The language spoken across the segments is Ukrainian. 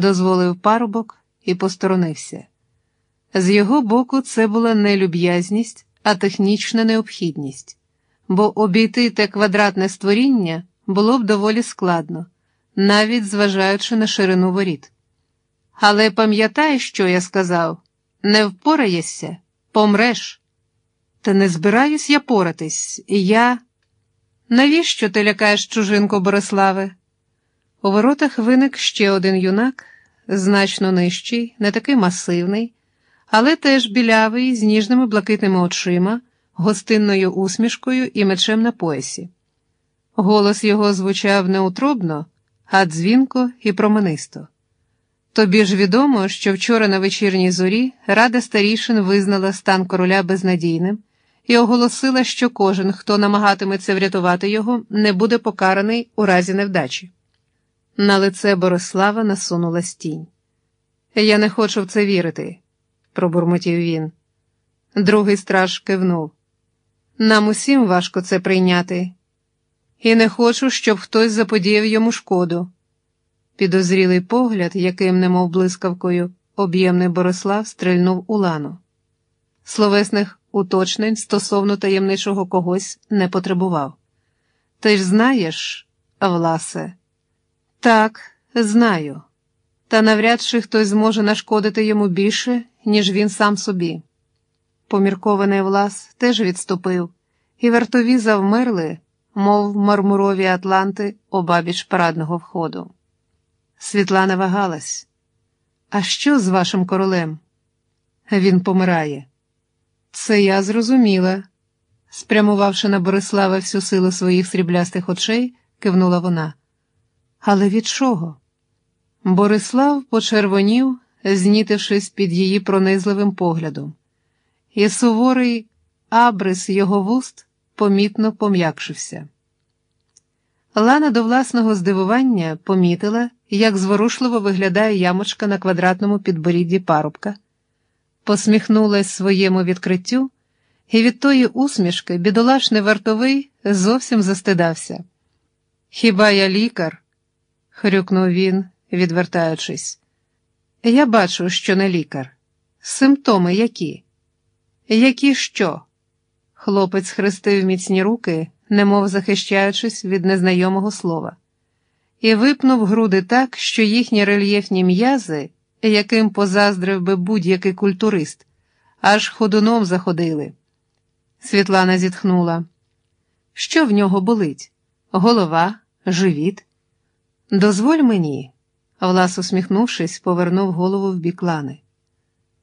дозволив парубок і посторонився. З його боку, це була не люб'язність, а технічна необхідність, бо обійти те квадратне створіння було б доволі складно, навіть зважаючи на ширину воріт. Але пам'ятай, що я сказав не впораєшся, помреш. Та не збираюсь я поратись, і я. Навіщо ти лякаєш чужинку Бориславе? У воротах виник ще один юнак, значно нижчий, не такий масивний, але теж білявий, з ніжними блакитними очима, гостинною усмішкою і мечем на поясі. Голос його звучав неутробно, а дзвінко і променисто. Тобі ж відомо, що вчора на вечірній зорі Рада старішин визнала стан короля безнадійним і оголосила, що кожен, хто намагатиметься врятувати його, не буде покараний у разі невдачі. На лице Борислава насунулась тінь. Я не хочу в це вірити, пробурмотів він. Другий страж кивнув. Нам усім важко це прийняти, і не хочу, щоб хтось заподіяв йому шкоду. Підозрілий погляд, яким, немов блискавкою, об'ємний Борислав стрельнув у лану. Словесних уточнень стосовно таємничого когось не потребував. Ти ж знаєш, Власе, так, знаю, та навряд чи хтось зможе нашкодити йому більше, ніж він сам собі. Поміркований Влас теж відступив, і вартові завмерли, мов мармурові атланти обабіч парадного входу. Світлана вагалась. А що з вашим королем? Він помирає. Це я зрозуміла. Спрямувавши на Борислава всю силу своїх сріблястих очей, кивнула вона. Але від чого? Борислав почервонів, знітившись під її пронизливим поглядом, і суворий абрис його вуст помітно пом'якшився. Лана до власного здивування помітила, як зворушливо виглядає ямочка на квадратному підборідді парубка, посміхнулась своєму відкриттю, і від тої усмішки бідолашний вартовий зовсім застидався. Хіба я лікар? Хрюкнув він, відвертаючись. Я бачу, що не лікар. Симптоми які? Які що? Хлопець хрестив міцні руки, немов захищаючись від незнайомого слова, і випнув груди так, що їхні рельєфні м'язи, яким позаздрив би будь-який культурист, аж ходуном заходили. Світлана зітхнула. Що в нього болить? Голова, живіт? Дозволь мені, Влас, усміхнувшись, повернув голову в бік Лани.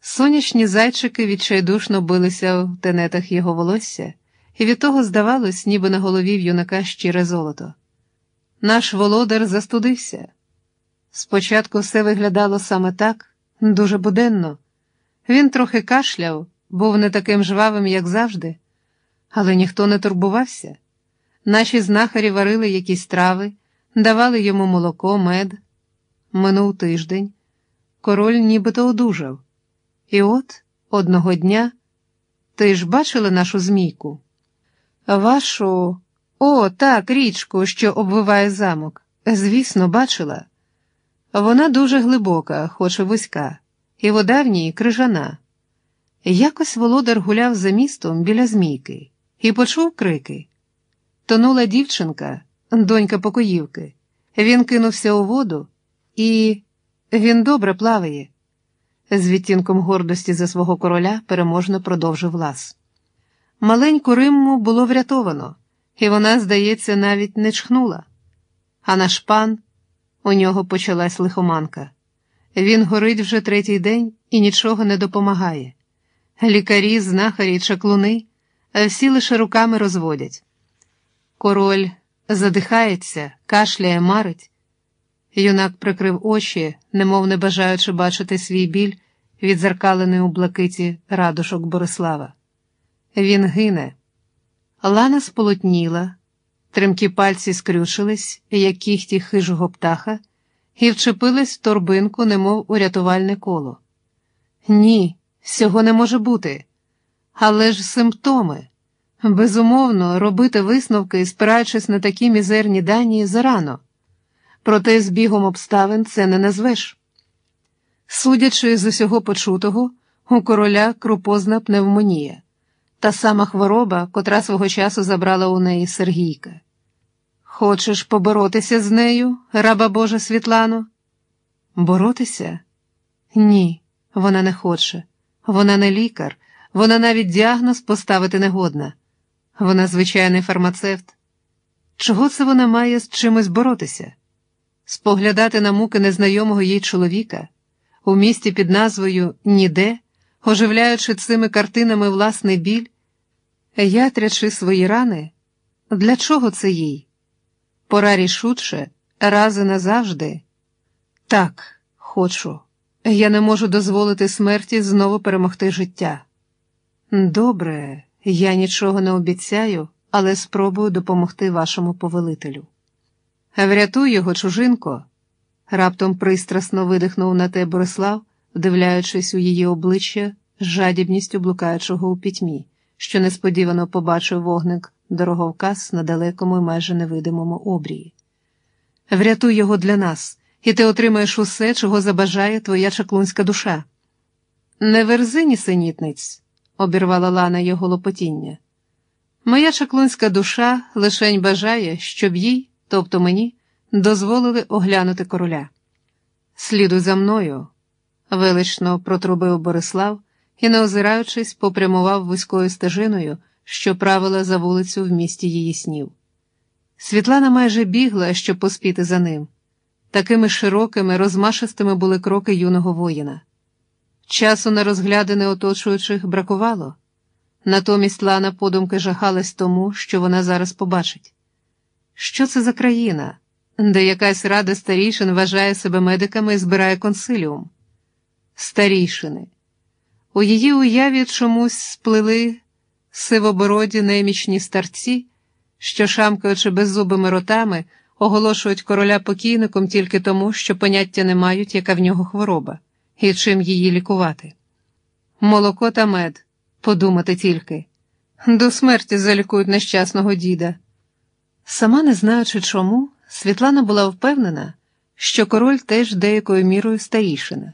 Сонячні зайчики відчайдушно билися в тенетах його волосся, і від того здавалось, ніби на голові в юнака щире золото. Наш володар застудився. Спочатку все виглядало саме так, дуже буденно. Він трохи кашляв, був не таким жвавим, як завжди, але ніхто не турбувався. Наші знахарі варили якісь трави, давали йому молоко, мед. Минув тиждень. Король нібито одужав. І от одного дня ти ж бачила нашу змійку? Вашу, о, так, річку, що обвиває замок. Звісно, бачила. Вона дуже глибока, хоч і вузька, і вода в ній крижана. Якось володар гуляв за містом біля змійки і почув крики. Тонула дівчинка, донька покоївки. Він кинувся у воду, і він добре плаває. З відтінком гордості за свого короля переможно продовжив лас. Маленьку Римму було врятовано, і вона, здається, навіть не чхнула. А наш пан у нього почалась лихоманка. Він горить вже третій день і нічого не допомагає. Лікарі, знахарі, чаклуни, всі лише руками розводять. Король задихається, кашляє, марить. Юнак прикрив очі, немов не бажаючи бачити свій біль, відзеркалений у блакиті радушок Борислава. Він гине. Лана сполотніла, тремкі пальці скрючились, як кіхті хижого птаха, і вчепились в торбинку, немов у рятувальне коло. Ні, цього не може бути. Але ж симптоми. Безумовно, робити висновки, спираючись на такі мізерні дані, зарано. Проте з бігом обставин це не назвеш. Судячи з усього почутого, у короля крупозна пневмонія, та сама хвороба, котра свого часу забрала у неї Сергійка. Хочеш поборотися з нею, раба Божа Світлано? Боротися? Ні, вона не хоче. Вона не лікар, вона навіть діагноз поставити не годна. Вона звичайний фармацевт. Чого це вона має з чимось боротися? Споглядати на муки незнайомого їй чоловіка у місті під назвою Ніде, оживляючи цими картинами власний біль, ятрячи свої рани, для чого це їй? Пора рішуче, раз і назавжди. Так, хочу. Я не можу дозволити смерті знову перемогти життя. Добре, я нічого не обіцяю, але спробую допомогти вашому повелителю. Врятуй його, чужинко, раптом пристрасно видихнув на те Борислав, вдивляючись у її обличчя з жадібністю блукаючого у пітьмі, що несподівано побачив вогник дороговказ на далекому і майже невидимому обрії. Врятуй його для нас, і ти отримаєш усе, чого забажає твоя чаклунська душа. Не верзи, нісенітниць, обірвала Лана його лопотіння. Моя чаклунська душа лишень бажає, щоб їй, тобто мені, дозволили оглянути короля. Слідуй за мною, велично протрубив Борислав і, не озираючись, попрямував вузькою стежиною, що правила за вулицю в місті її снів. Світлана майже бігла, щоб поспіти за ним. Такими широкими, розмашистими були кроки юного воїна. Часу на розглядини оточуючих бракувало, натомість Лана подумки жахалась тому, що вона зараз побачить. Що це за країна, де якась рада старішин вважає себе медиками і збирає консиліум? Старішини. У її уяві чомусь сплили сивобороді немічні старці, що, шамкаючи беззубими ротами, оголошують короля покійником тільки тому, що поняття не мають, яка в нього хвороба, і чим її лікувати. Молоко та мед, подумати тільки, до смерті залікують нещасного діда. Сама не знаючи чому, Світлана була впевнена, що король теж деякою мірою старішина.